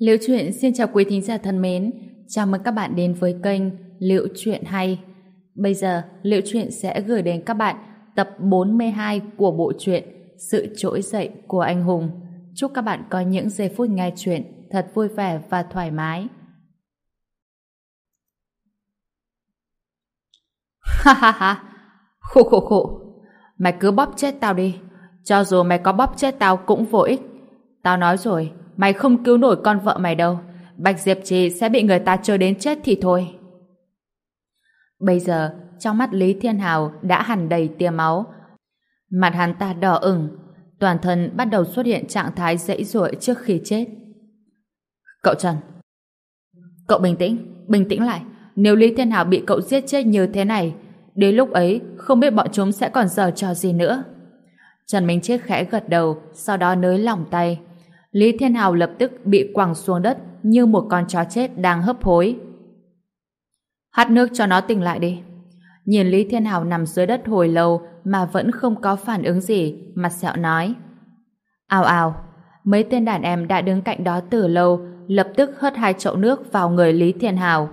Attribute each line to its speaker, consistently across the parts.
Speaker 1: Liễu truyện xin chào quý thính giả thân mến, chào mừng các bạn đến với kênh Liễu truyện hay. Bây giờ, Liễu truyện sẽ gửi đến các bạn tập 42 của bộ truyện Sự trỗi dậy của anh hùng. Chúc các bạn có những giây phút nghe truyện thật vui vẻ và thoải mái.
Speaker 2: Ha ha ha, khổ khổ khổ, mày cứ bóp chết tao đi, cho dù mày có bóp chết tao cũng vô ích. Tao nói rồi, mày không cứu nổi con vợ mày đâu. Bạch Diệp Trì sẽ bị người ta chơi đến chết thì thôi.
Speaker 1: Bây giờ, trong mắt Lý Thiên Hào đã hẳn đầy tia máu. Mặt hắn ta đỏ ửng, toàn thân bắt đầu xuất hiện trạng thái dãy ruộng trước khi chết.
Speaker 2: Cậu Trần, cậu bình tĩnh, bình tĩnh lại. Nếu Lý Thiên Hào bị cậu giết chết như thế này, đến lúc ấy không biết bọn chúng sẽ còn giờ trò gì nữa.
Speaker 1: Trần Minh Chết khẽ gật đầu, sau đó nới lỏng tay. Lý Thiên Hào lập tức bị quẳng xuống đất như một con chó chết đang hấp hối.
Speaker 2: Hắt nước cho nó tỉnh lại đi.
Speaker 1: Nhìn Lý Thiên Hào nằm dưới đất hồi lâu mà vẫn không có phản ứng gì, mặt sẹo nói. Ào ào, mấy tên đàn em đã đứng cạnh đó từ lâu, lập tức hất hai chậu nước vào người Lý Thiên Hào.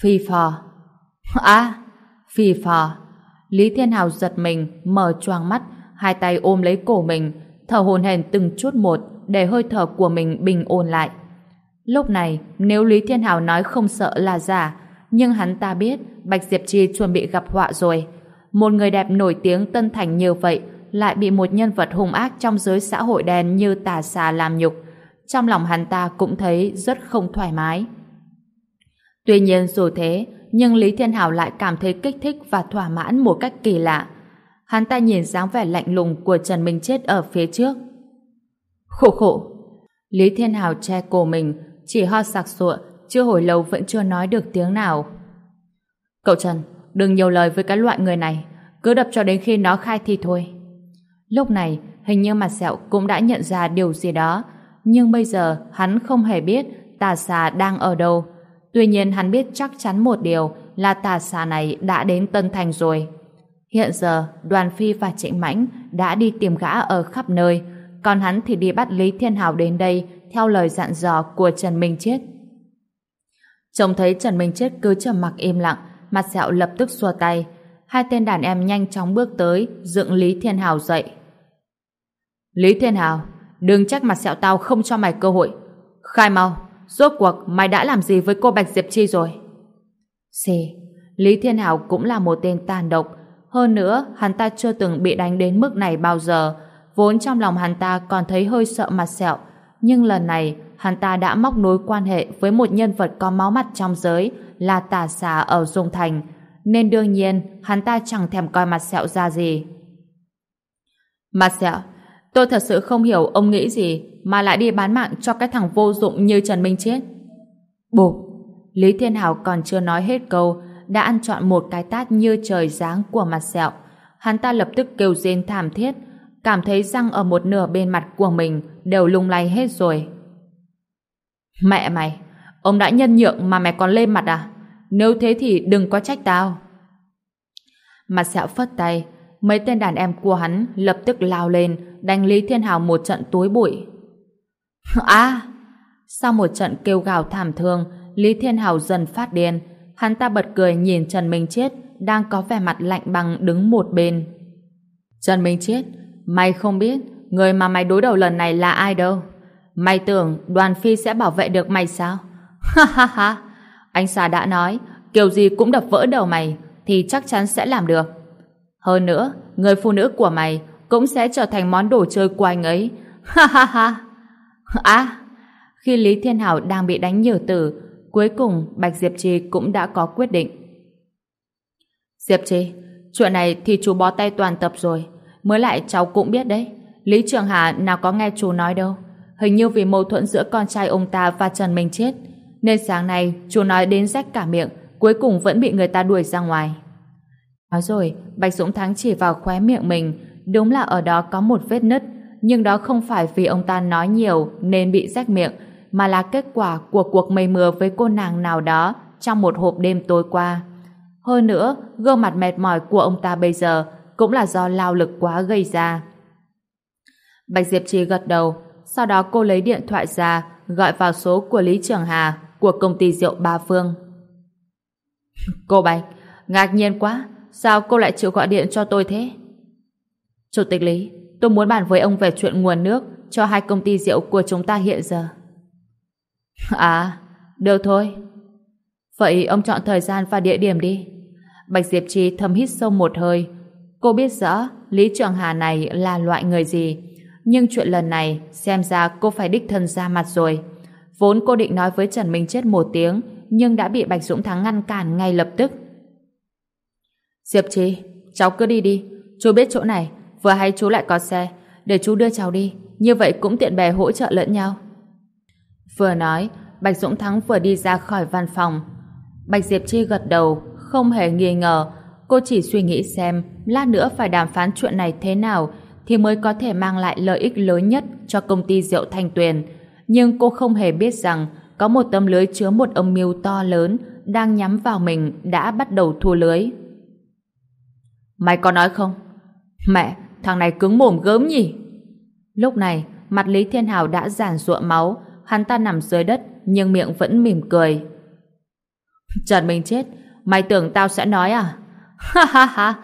Speaker 1: Phi phò. À, phi phò. Lý Thiên Hào giật mình, mở choàng mắt, hai tay ôm lấy cổ mình, thở hồn hển từng chút một để hơi thở của mình bình ổn lại. Lúc này, nếu Lý Thiên Hào nói không sợ là giả, nhưng hắn ta biết Bạch Diệp Chi chuẩn bị gặp họa rồi. Một người đẹp nổi tiếng tân thành như vậy lại bị một nhân vật hung ác trong giới xã hội đen như tà xà làm nhục. Trong lòng hắn ta cũng thấy rất không thoải mái. Tuy nhiên dù thế, nhưng Lý Thiên Hào lại cảm thấy kích thích và thỏa mãn một cách kỳ lạ. Hắn ta nhìn dáng vẻ lạnh lùng của Trần Minh Chết ở phía trước. Khổ khổ. Lý Thiên Hào che cổ mình, chỉ ho sặc sụa, chưa hồi lâu vẫn chưa nói được tiếng nào.
Speaker 2: Cậu Trần, đừng nhiều lời với cái loại người này, cứ đập cho đến khi nó khai thì thôi.
Speaker 1: Lúc này, hình như mặt sẹo cũng đã nhận ra điều gì đó, nhưng bây giờ hắn không hề biết tà xà đang ở đâu. Tuy nhiên hắn biết chắc chắn một điều là tà xà này đã đến Tân Thành rồi. Hiện giờ, Đoàn Phi và Trịnh Mãnh đã đi tìm gã ở khắp nơi, còn hắn thì đi bắt Lý Thiên Hào đến đây theo lời dặn dò của Trần Minh Chết. Trông thấy Trần Minh Chết cứ trầm mặc im lặng, mặt sẹo lập tức xua tay. Hai tên đàn em nhanh chóng bước tới, dựng Lý Thiên Hào dậy.
Speaker 2: Lý Thiên Hào, đừng trách mặt sẹo tao không cho mày cơ hội. Khai mau, rốt cuộc mày đã làm gì với cô Bạch Diệp Chi rồi?
Speaker 1: Xì, Lý Thiên Hào cũng là một tên tàn độc. Hơn nữa, hắn ta chưa từng bị đánh đến mức này bao giờ. Vốn trong lòng hắn ta còn thấy hơi sợ mặt sẹo. Nhưng lần này, hắn ta đã móc nối quan hệ với một nhân vật có máu mặt trong giới là tà xà ở Dung Thành. Nên đương nhiên, hắn ta chẳng thèm coi mặt sẹo ra gì.
Speaker 2: Mặt sẹo, tôi thật sự không hiểu ông nghĩ gì mà lại đi bán mạng cho cái thằng vô dụng như Trần Minh Chết.
Speaker 1: Bụp! Lý Thiên Hảo còn chưa nói hết câu, đã ăn chọn một cái tát như trời giáng của mặt sẹo. Hắn ta lập tức kêu rên thảm thiết, cảm thấy răng ở một nửa bên mặt của mình đều lung lay hết rồi.
Speaker 2: Mẹ mày, ông đã nhân nhượng mà mày còn lên mặt à? Nếu thế thì đừng có trách tao.
Speaker 1: Mặt sẹo phất tay, mấy tên đàn em của hắn lập tức lao lên, đánh Lý Thiên Hào một trận túi bụi. À! Sau một trận kêu gào thảm thương, Lý Thiên Hào dần phát điên. Hắn ta bật cười nhìn Trần Minh Chết đang có vẻ mặt lạnh băng đứng một bên. Trần Minh Chết, mày không biết người mà mày đối đầu lần này là ai đâu. Mày tưởng đoàn phi sẽ bảo vệ được mày sao? Ha ha ha! Anh xà đã nói, kiểu gì cũng đập vỡ đầu mày, thì chắc chắn sẽ làm được. Hơn nữa, người phụ nữ của mày cũng sẽ trở thành món đồ chơi của anh ấy. Ha ha ha! À! Khi Lý Thiên Hảo đang bị đánh nhiều tử, cuối cùng Bạch Diệp Trì cũng đã có quyết định. Diệp Trì, chuyện này thì chú bó tay toàn tập rồi. Mới lại cháu cũng biết đấy. Lý Trường Hà nào có nghe chú nói đâu. Hình như vì mâu thuẫn giữa con trai ông ta và Trần Minh Chết, nên sáng nay chú nói đến rách cả miệng, cuối cùng vẫn bị người ta đuổi ra ngoài. Nói rồi, Bạch Dũng Thắng chỉ vào khóe miệng mình, đúng là ở đó có một vết nứt, nhưng đó không phải vì ông ta nói nhiều nên bị rách miệng, mà là kết quả của cuộc mây mưa với cô nàng nào đó trong một hộp đêm tối qua. Hơn nữa, gương mặt mệt mỏi của ông ta bây giờ cũng là do lao lực quá gây ra. Bạch Diệp Trì gật đầu, sau đó cô lấy điện thoại ra, gọi vào số của Lý Trường Hà của công ty rượu Ba Phương. Cô Bạch, ngạc nhiên quá, sao cô lại chịu gọi điện cho tôi thế? Chủ tịch Lý, tôi muốn bàn với ông về chuyện nguồn nước cho hai công ty rượu của chúng ta hiện giờ. À, được thôi. Vậy ông chọn thời gian và địa điểm đi. Bạch Diệp Trì thầm hít sâu một hơi. Cô biết rõ Lý Trường Hà này là loại người gì. Nhưng chuyện lần này xem ra cô phải đích thân ra mặt rồi. Vốn cô định nói với Trần Minh Chết một tiếng nhưng đã bị Bạch Dũng Thắng ngăn cản ngay lập tức. Diệp Trì, cháu cứ đi đi. Chú biết chỗ này, vừa hay chú lại có xe. Để chú đưa cháu đi. Như vậy cũng tiện bè hỗ trợ lẫn nhau. Vừa nói, Bạch Dũng Thắng vừa đi ra khỏi văn phòng. Bạch Diệp Chi gật đầu, không hề nghi ngờ. Cô chỉ suy nghĩ xem lát nữa phải đàm phán chuyện này thế nào thì mới có thể mang lại lợi ích lớn nhất cho công ty rượu Thanh Tuyền. Nhưng cô không hề biết rằng có một tấm lưới chứa một âm mưu to lớn đang nhắm vào mình đã bắt đầu thu lưới. Mày có nói không? Mẹ, thằng này cứng mồm gớm nhỉ? Lúc này, mặt Lý Thiên Hào đã giàn ruộng máu, hắn ta nằm dưới đất nhưng miệng vẫn mỉm cười. Trần Minh chết, mày tưởng tao sẽ nói à? Ha ha ha,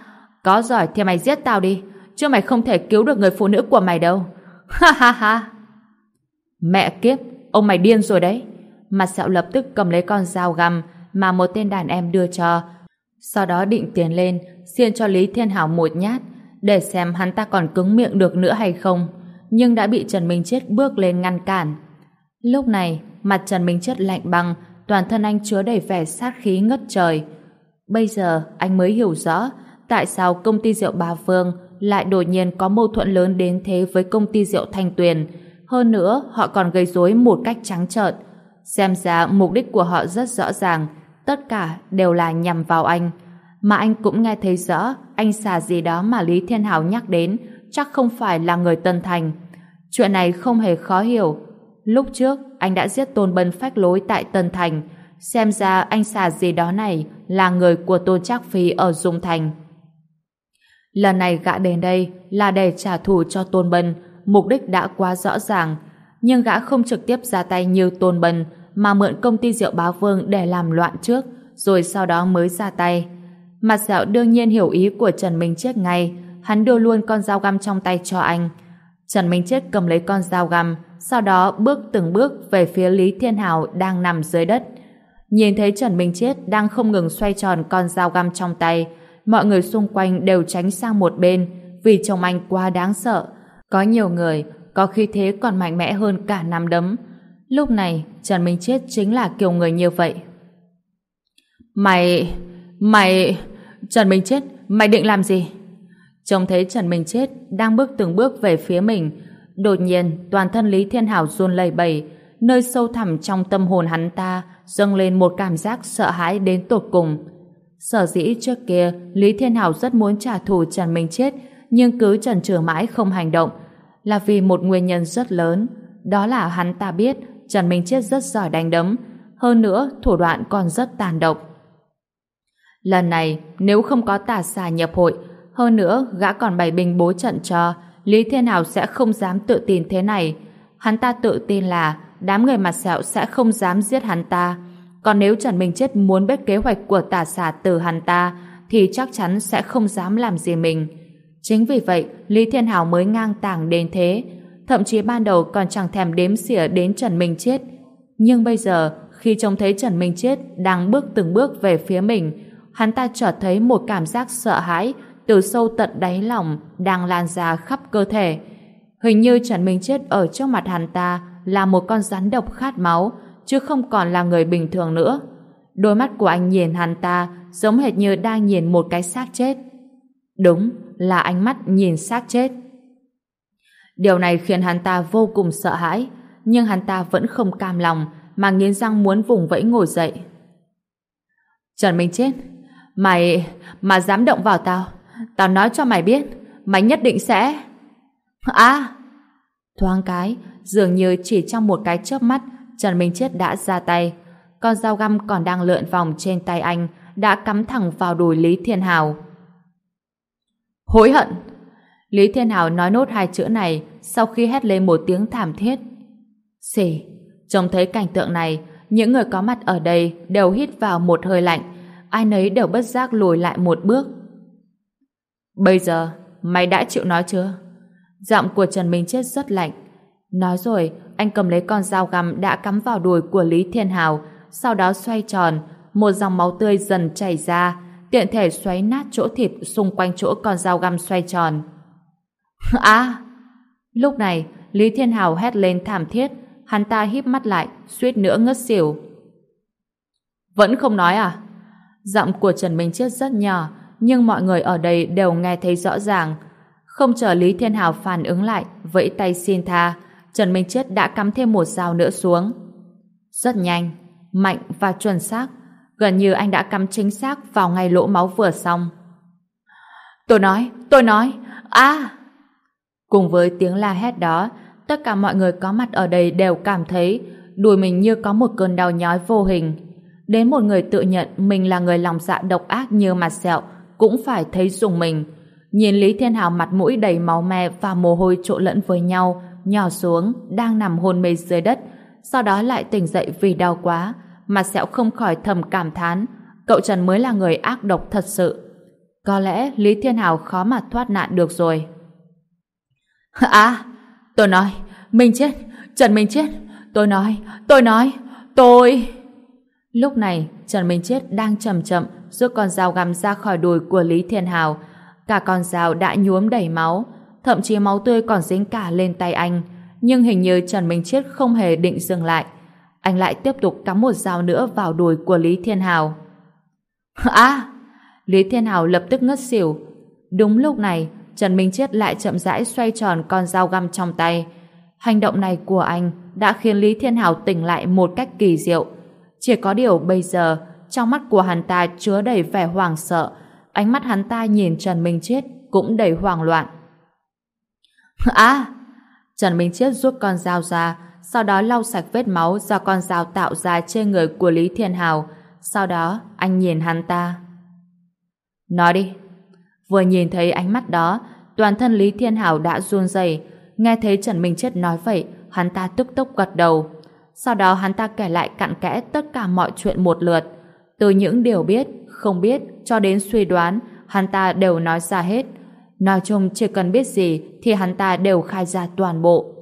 Speaker 1: có giỏi thì mày giết tao đi, chứ mày không thể cứu được người phụ nữ của mày đâu. Ha ha ha. Mẹ kiếp, ông mày điên rồi đấy. Mặt sẹo lập tức cầm lấy con dao găm mà một tên đàn em đưa cho. Sau đó định tiến lên, xiên cho Lý Thiên Hảo một nhát, để xem hắn ta còn cứng miệng được nữa hay không. Nhưng đã bị Trần Minh Chết bước lên ngăn cản. Lúc này, mặt Trần Minh Chết lạnh băng, toàn thân anh chứa đầy vẻ sát khí ngất trời. Bây giờ, anh mới hiểu rõ tại sao công ty rượu Ba Phương lại đột nhiên có mâu thuẫn lớn đến thế với công ty rượu Thanh Tuyền. Hơn nữa, họ còn gây rối một cách trắng trợn. Xem ra mục đích của họ rất rõ ràng, tất cả đều là nhằm vào anh. Mà anh cũng nghe thấy rõ anh xà gì đó mà Lý Thiên Hảo nhắc đến chắc không phải là người Tân Thành. Chuyện này không hề khó hiểu. Lúc trước, anh đã giết Tôn Bân phách lối tại Tân Thành. Xem ra anh xà gì đó này là người của Tôn Trác Phi ở Dung Thành. Lần này gã đến đây là để trả thù cho Tôn Bân, mục đích đã quá rõ ràng. Nhưng gã không trực tiếp ra tay như Tôn Bân, mà mượn công ty rượu bá vương để làm loạn trước, rồi sau đó mới ra tay. Mặt dạo đương nhiên hiểu ý của Trần Minh Chết ngay, hắn đưa luôn con dao găm trong tay cho anh. Trần Minh Chết cầm lấy con dao găm, sau đó bước từng bước về phía Lý Thiên Hào đang nằm dưới đất. Nhìn thấy Trần Minh Chết đang không ngừng xoay tròn con dao găm trong tay, mọi người xung quanh đều tránh sang một bên vì chồng anh quá đáng sợ. Có nhiều người, có khi thế còn mạnh mẽ hơn cả nắm đấm. Lúc này, Trần Minh Chết chính là kiểu người như vậy. Mày... Mày... Trần Minh Chết, mày định làm gì? Trông thấy Trần Minh Chết đang bước từng bước về phía mình. Đột nhiên, toàn thân Lý Thiên Hảo run lẩy bẩy, nơi sâu thẳm trong tâm hồn hắn ta dâng lên một cảm giác sợ hãi đến tột cùng. Sở dĩ trước kia, Lý Thiên Hảo rất muốn trả thù Trần Minh Chết, nhưng cứ chần chừ mãi không hành động, là vì một nguyên nhân rất lớn. Đó là hắn ta biết Trần Minh Chết rất giỏi đánh đấm, hơn nữa thủ đoạn còn rất tàn độc. Lần này, nếu không có tà xà nhập hội, hơn nữa gã còn bày binh bố trận cho, Lý Thiên Hảo sẽ không dám tự tin thế này. Hắn ta tự tin là đám người mặt sẹo sẽ không dám giết hắn ta. Còn nếu Trần Minh Chết muốn biết kế hoạch của tà xà từ hắn ta, thì chắc chắn sẽ không dám làm gì mình. Chính vì vậy, Lý Thiên Hảo mới ngang tàng đến thế. Thậm chí ban đầu còn chẳng thèm đếm xỉa đến Trần Minh Chết. Nhưng bây giờ, khi trông thấy Trần Minh Chết đang bước từng bước về phía mình, hắn ta chợt thấy một cảm giác sợ hãi từ sâu tận đáy lòng đang lan ra khắp cơ thể. Hình như Trần Minh Chết ở trước mặt hắn ta là một con rắn độc khát máu, chứ không còn là người bình thường nữa. Đôi mắt của anh nhìn hắn ta giống hệt như đang nhìn một cái xác chết. Đúng, là ánh mắt nhìn xác chết. Điều này khiến hắn ta vô cùng sợ hãi, nhưng hắn ta vẫn không cam lòng mà nghiến răng muốn vùng vẫy ngồi dậy. Trần Minh Chết, mày, mà dám động vào tao, tao nói cho mày biết, mày nhất định sẽ... À! Thoáng cái, dường như chỉ trong một cái chớp mắt, Trần Minh Chết đã ra tay. Con dao găm còn đang lượn vòng trên tay anh, đã cắm thẳng vào đùi Lý Thiên Hào. Hối hận! Lý Thiên Hào nói nốt hai chữ này sau khi hét lên một tiếng thảm thiết. Xỉ, Trông thấy cảnh tượng này, những người có mặt ở đây đều hít vào một hơi lạnh, ai nấy đều bất giác lùi lại một bước. Bây giờ, mày đã chịu nói chưa? Giọng của Trần Minh Chết rất lạnh. Nói rồi, anh cầm lấy con dao găm đã cắm vào đùi của Lý Thiên Hào, sau đó xoay tròn, một dòng máu tươi dần chảy ra, tiện thể xoáy nát chỗ thịt xung quanh chỗ con dao găm xoay tròn. À! Lúc này, Lý Thiên Hào hét lên thảm thiết, hắn ta híp mắt lại, suýt nữa ngất xỉu. Vẫn không nói à? Giọng của Trần Minh Chết rất nhỏ, nhưng mọi người ở đây đều nghe thấy rõ ràng. Không chờ Lý Thiên Hào phản ứng lại, vẫy tay xin tha, Trần Minh Chết đã cắm thêm một dao nữa xuống. Rất nhanh, mạnh và chuẩn xác, gần như anh đã cắm chính xác vào ngay lỗ máu vừa xong. Tôi nói, tôi nói, à! Cùng với tiếng la hét đó, tất cả mọi người có mặt ở đây đều cảm thấy đùi mình như có một cơn đau nhói vô hình. Đến một người tự nhận mình là người lòng dạ độc ác như mặt sẹo, cũng phải thấy dùng mình. Nhìn Lý Thiên Hào mặt mũi đầy máu me và mồ hôi trộn lẫn với nhau, nhỏ xuống, đang nằm hôn mê dưới đất, sau đó lại tỉnh dậy vì đau quá, mặt sẹo không khỏi thầm cảm thán, cậu Trần mới là người ác độc thật sự. Có lẽ Lý Thiên Hào khó mà thoát nạn được rồi. À, tôi nói, mình chết, Trần Minh chết, tôi nói, tôi nói, tôi... Lúc này, Trần Minh Chết đang chậm chậm rút con dao găm ra khỏi đùi của Lý Thiên Hào. Cả con dao đã nhuốm đầy máu, thậm chí máu tươi còn dính cả lên tay anh. Nhưng hình như Trần Minh Chết không hề định dừng lại. Anh lại tiếp tục cắm một dao nữa vào đùi của Lý Thiên Hào. À! Lý Thiên Hào lập tức ngất xỉu. Đúng lúc này, Trần Minh Chết lại chậm rãi xoay tròn con dao găm trong tay. Hành động này của anh đã khiến Lý Thiên Hào tỉnh lại một cách kỳ diệu. Chỉ có điều bây giờ, trong mắt của hắn ta chứa đầy vẻ hoảng sợ, ánh mắt hắn ta nhìn Trần Minh Chết cũng đầy hoảng loạn. À! Trần Minh Chiết rút con dao ra, sau đó lau sạch vết máu do con dao tạo ra trên người của Lý Thiên Hào. Sau đó, anh nhìn hắn ta. Nói đi. Vừa nhìn thấy ánh mắt đó, toàn thân Lý Thiên Hào đã run rẩy. Nghe thấy Trần Minh Chết nói vậy, hắn ta tức tốc gật đầu. Sau đó hắn ta kể lại cặn kẽ tất cả mọi chuyện một lượt. Từ những điều biết, không biết, cho đến suy đoán, hắn ta đều nói ra hết. Nói chung chỉ cần biết gì thì hắn ta đều khai ra toàn bộ.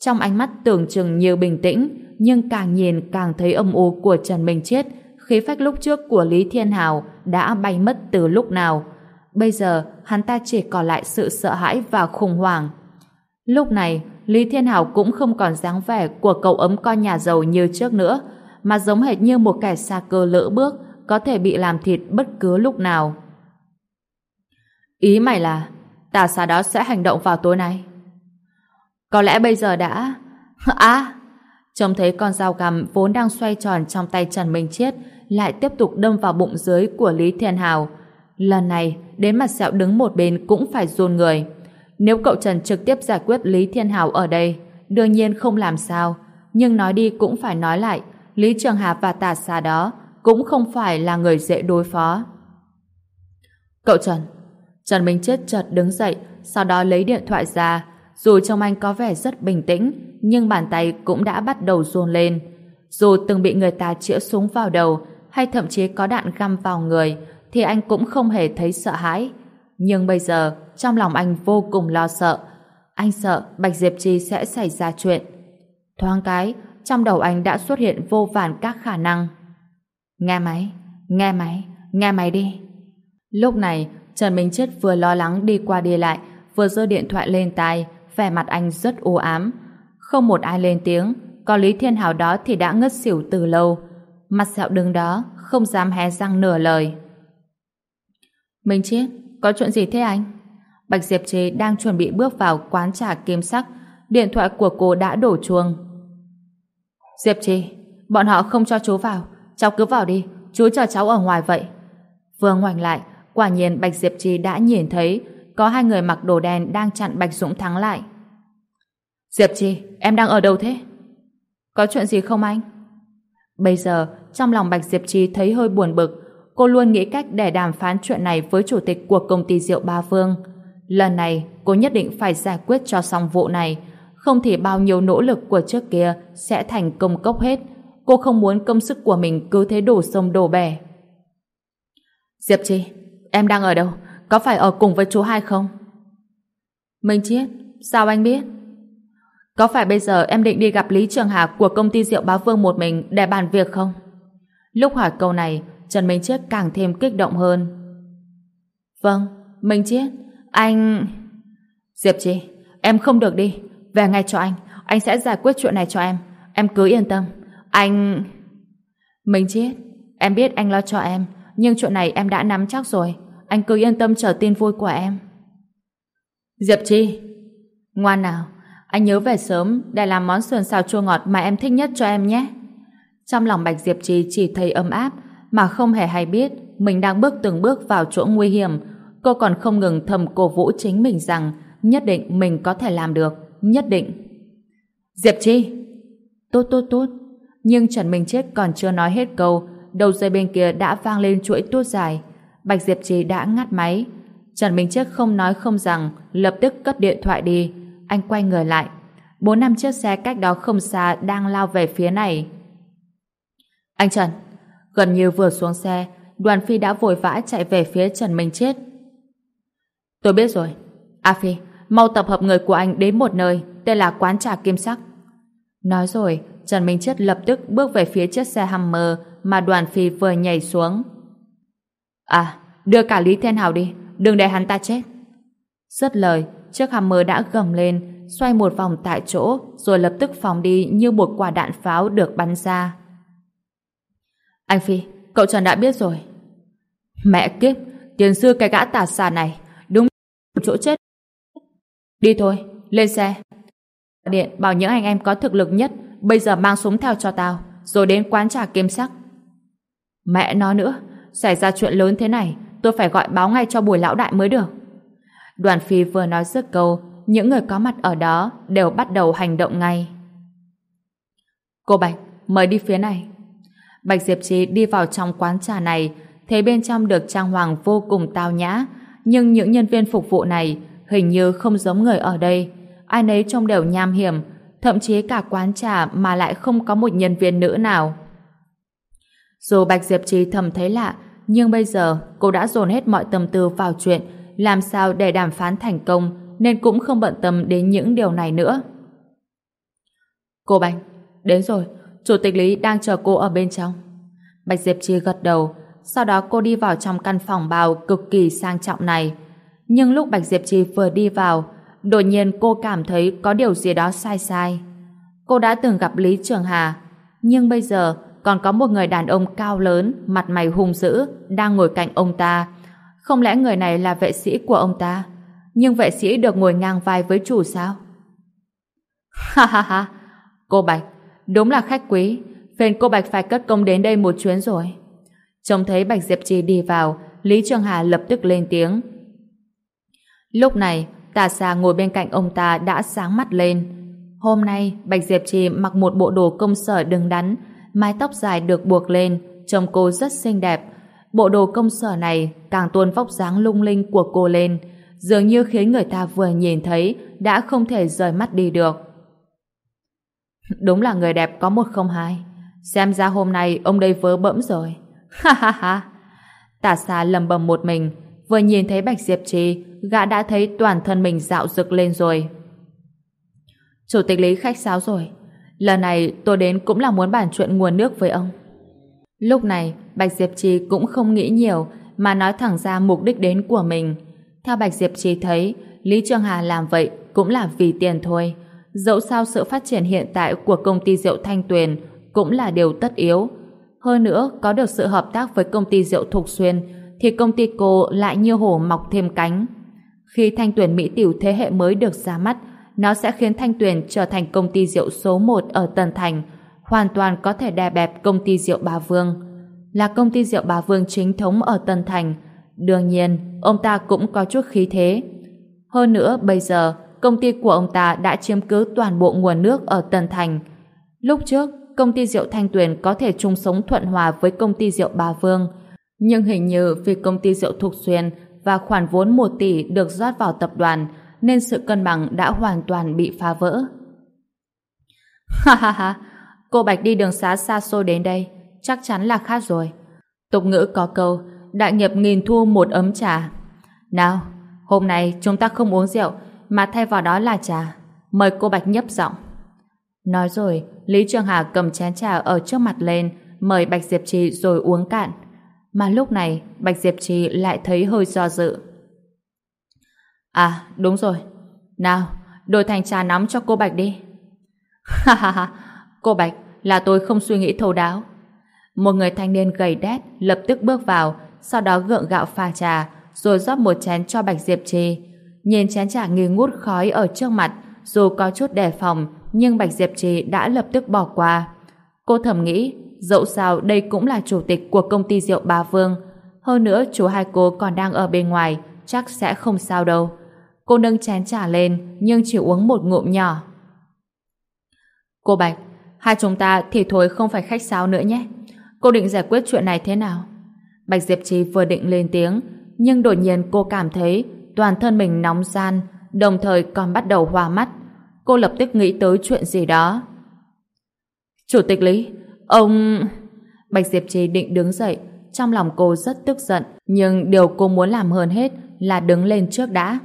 Speaker 1: Trong ánh mắt tưởng chừng như bình tĩnh, nhưng càng nhìn càng thấy âm u của Trần Minh Chết, khí phách lúc trước của Lý Thiên Hào đã bay mất từ lúc nào. Bây giờ, hắn ta chỉ còn lại sự sợ hãi và khủng hoảng. Lúc này, Lý Thiên Hào cũng không còn dáng vẻ của cậu ấm con nhà giàu như trước nữa, mà giống hệt như một kẻ xa cơ lỡ bước, có thể bị làm thịt bất cứ lúc nào. Ý mày là, tà xà đó sẽ hành động vào tối nay. Có lẽ bây giờ đã... À! Trông thấy con dao găm vốn đang xoay tròn trong tay Trần Minh Chiết lại tiếp tục đâm vào bụng dưới của Lý Thiên Hào. Lần này, đến mặt sẹo đứng một bên cũng phải run người. Nếu cậu Trần trực tiếp giải quyết Lý Thiên Hào ở đây, đương nhiên không làm sao. Nhưng nói đi cũng phải nói lại, Lý Trường Hà và tà xà đó cũng không phải là người dễ đối phó. Cậu Trần Trần Minh Chết chợt đứng dậy, sau đó lấy điện thoại ra. Dù trông anh có vẻ rất bình tĩnh, nhưng bàn tay cũng đã bắt đầu run lên. Dù từng bị người ta chĩa súng vào đầu, hay thậm chí có đạn găm vào người, thì anh cũng không hề thấy sợ hãi. Nhưng bây giờ, trong lòng anh vô cùng lo sợ. Anh sợ Bạch Diệp Trì sẽ xảy ra chuyện. Thoáng cái, trong đầu anh đã xuất hiện vô vàn các khả năng. Nghe máy, nghe máy, nghe máy đi. Lúc này, Trần Minh Chết vừa lo lắng đi qua đi lại, vừa giơ điện thoại lên tai, vẻ mặt anh rất u ám. Không một ai lên tiếng, còn Lý Thiên Hào đó thì đã ngất xỉu từ lâu. Mặt sẹo đứng đó, không dám hé răng nửa lời. Minh Chết, có chuyện gì thế anh? Bạch Diệp Chế đang chuẩn bị bước vào quán trà kim sắc, điện thoại của cô đã đổ chuông. Diệp Trì, bọn họ không cho chú vào, cháu cứ vào đi, chú chờ cháu ở ngoài vậy. Vừa ngoảnh lại, quả nhiên Bạch Diệp Trì đã nhìn thấy có hai người mặc đồ đen đang chặn Bạch Dũng Thắng lại. Diệp Trì, em đang ở đâu thế? Có chuyện gì không anh? Bây giờ, trong lòng Bạch Diệp Trì thấy hơi buồn bực, cô luôn nghĩ cách để đàm phán chuyện này với chủ tịch của công ty rượu Ba Vương. Lần này, cô nhất định phải giải quyết cho xong vụ này, không thì bao nhiêu nỗ lực của trước kia sẽ thành công cốc hết. Cô không muốn công sức của mình cứ thế đổ sông đổ bể. Diệp trì em đang ở đâu? Có phải ở cùng với chú hai không? Minh Chiết, sao anh biết? Có phải bây giờ em định đi gặp Lý Trường Hà của công ty rượu Bá Vương một mình để bàn việc không? Lúc hỏi câu này, Trần Minh Chiết càng thêm kích động hơn. Vâng, Minh Chiết, anh... Diệp Chi, em không được đi. Về ngay cho anh, anh sẽ giải quyết chuyện này cho em. Em cứ yên tâm. Anh... Minh Chiết, em biết anh lo cho em, nhưng chuyện này em đã nắm chắc rồi. Anh cứ yên tâm chờ tin vui của em. Diệp Chi, ngoan nào, anh nhớ về sớm để làm món sườn xào chua ngọt mà em thích nhất cho em nhé. Trong lòng Bạch Diệp Chi chỉ thấy ấm áp mà không hề hay biết mình đang bước từng bước vào chỗ nguy hiểm. Cô còn không ngừng thầm cổ vũ chính mình rằng nhất định mình có thể làm được. Nhất định. Diệp Chi! Tốt tốt tốt. Nhưng Trần Minh Chết còn chưa nói hết câu đầu dây bên kia đã vang lên chuỗi tuốt dài. Bạch Diệp Chi đã ngắt máy. Trần Minh Chết không nói không rằng lập tức cất điện thoại đi anh quay người lại. Bốn năm chiếc xe cách đó không xa đang lao về phía này. Anh Trần, gần như vừa xuống xe, đoàn phi đã vội vã chạy về phía Trần Minh Chết. Tôi biết rồi. A Phi, mau tập hợp người của anh đến một nơi, tên là quán trà kim sắc. Nói rồi, Trần Minh Chết lập tức bước về phía chiếc xe Hummer mà đoàn phi vừa nhảy xuống. À, đưa cả Lý Thiên Hào đi, đừng để hắn ta chết. Rất lời, chiếc Hammer đã gầm lên, xoay một vòng tại chỗ, rồi lập tức phóng đi như một quả đạn pháo được bắn ra. Anh Phi, cậu Trần đã biết rồi. Mẹ kiếp, tiền sư cái gã tà xà này, đúng chỗ chết. Đi thôi, lên xe. Điện bảo những anh em có thực lực nhất, bây giờ mang súng theo cho tao, rồi đến quán trà kim sắc. Mẹ nó nữa, xảy ra chuyện lớn thế này, tôi phải gọi báo ngay cho bùi lão đại mới được. Đoàn phi vừa nói dứt câu, những người có mặt ở đó đều bắt đầu hành động ngay. Cô Bạch, mời đi phía này. Bạch Diệp Trí đi vào trong quán trà này, thấy bên trong được trang hoàng vô cùng tao nhã, nhưng những nhân viên phục vụ này hình như không giống người ở đây. Ai nấy trông đều nham hiểm, thậm chí cả quán trà mà lại không có một nhân viên nữ nào. Dù Bạch Diệp trì thầm thấy lạ, nhưng bây giờ cô đã dồn hết mọi tâm tư vào chuyện làm sao để đàm phán thành công nên cũng không bận tâm đến những điều này nữa. Cô Bạch, đến rồi, Chủ tịch Lý đang chờ cô ở bên trong. Bạch Diệp Chi gật đầu, sau đó cô đi vào trong căn phòng bào cực kỳ sang trọng này. Nhưng lúc Bạch Diệp Chi vừa đi vào, đột nhiên cô cảm thấy có điều gì đó sai sai. Cô đã từng gặp Lý Trường Hà, nhưng bây giờ còn có một người đàn ông cao lớn, mặt mày hung dữ, đang ngồi cạnh ông ta, không lẽ người này là vệ sĩ của ông ta? Nhưng vệ sĩ được ngồi ngang vai với chủ sao? Ha ha ha! Cô Bạch, đúng là khách quý. phiền cô Bạch phải cất công đến đây một chuyến rồi. Trông thấy Bạch Diệp Trì đi vào, Lý Trường Hà lập tức lên tiếng. Lúc này, tà xà ngồi bên cạnh ông ta đã sáng mắt lên. Hôm nay, Bạch Diệp Trì mặc một bộ đồ công sở đứng đắn, mái tóc dài được buộc lên, trông cô rất xinh đẹp, bộ đồ công sở này càng tôn vóc dáng lung linh của cô lên, dường như khiến người ta vừa nhìn thấy đã không thể rời mắt đi được. Đúng là người đẹp có một không hai. Xem ra hôm nay ông đây vớ bẫm rồi. Ha ha ha. Tả xa lầm bầm một mình, vừa nhìn thấy Bạch Diệp Trì, gã đã thấy toàn thân mình dạo rực lên rồi. Chủ tịch Lý khách sáo rồi. Lần này tôi đến cũng là muốn bàn chuyện nguồn nước với ông. Lúc này, Bạch Diệp Trì cũng không nghĩ nhiều mà nói thẳng ra mục đích đến của mình. Theo Bạch Diệp Trì thấy, Lý Trương Hà làm vậy cũng là vì tiền thôi. Dẫu sao sự phát triển hiện tại của công ty rượu Thanh Tuyền cũng là điều tất yếu. Hơn nữa, có được sự hợp tác với công ty rượu Thục Xuyên thì công ty cô lại như hổ mọc thêm cánh. Khi Thanh Tuyền Mỹ Tiểu thế hệ mới được ra mắt, nó sẽ khiến Thanh Tuyền trở thành công ty rượu số 1 ở Tân Thành, hoàn toàn có thể đè bẹp công ty rượu Bà Vương. Là công ty rượu Bà Vương chính thống ở Tân Thành, đương nhiên ông ta cũng có chút khí thế. Hơn nữa bây giờ công ty của ông ta đã chiếm cứ toàn bộ nguồn nước ở Tân Thành. Lúc trước, công ty rượu Thanh Tuyền có thể chung sống thuận hòa với công ty rượu Bà Vương, nhưng hình như vì công ty rượu Thục Xuyên và khoản vốn 1 tỷ được rót vào tập đoàn nên sự cân bằng đã hoàn toàn bị phá vỡ. Ha ha ha, cô Bạch đi đường xá xa xôi đến đây, chắc chắn là khác rồi. Tục ngữ có câu, đại nghiệp nghìn thu một ấm trà. Nào, hôm nay chúng ta không uống rượu, mà thay vào đó là trà. Mời cô Bạch nhấp giọng. Nói rồi, Lý Trường Hà cầm chén trà ở trước mặt lên, mời Bạch Diệp Trì rồi uống cạn. Mà lúc này, Bạch Diệp Trì lại thấy hơi do dự. À, đúng rồi. Nào, đổi thành trà nóng cho cô Bạch đi. Ha ha ha, cô Bạch, là tôi không suy nghĩ thấu đáo. Một người thanh niên gầy đét lập tức bước vào, sau đó gượng gạo pha trà, rồi rót một chén cho Bạch Diệp Trì. Nhìn chén trà nghi ngút khói ở trước mặt, dù có chút đề phòng, nhưng Bạch Diệp Trì đã lập tức bỏ qua. Cô thầm nghĩ, dẫu sao đây cũng là chủ tịch của công ty rượu Ba Vương. Hơn nữa, chú hai cô còn đang ở bên ngoài, chắc sẽ không sao đâu. Cô nâng chén trà lên, nhưng chỉ uống một ngụm nhỏ. Cô Bạch, hai chúng ta thì thôi không phải khách sáo nữa nhé. Cô định giải quyết chuyện này thế nào? Bạch Diệp Trì vừa định lên tiếng, nhưng đột nhiên cô cảm thấy toàn thân mình nóng gian, đồng thời còn bắt đầu hoa mắt. Cô lập tức nghĩ tới chuyện gì đó. Chủ tịch Lý, ông... Bạch Diệp Trì định đứng dậy, trong lòng cô rất tức giận, nhưng điều cô muốn làm hơn hết là đứng lên trước đã.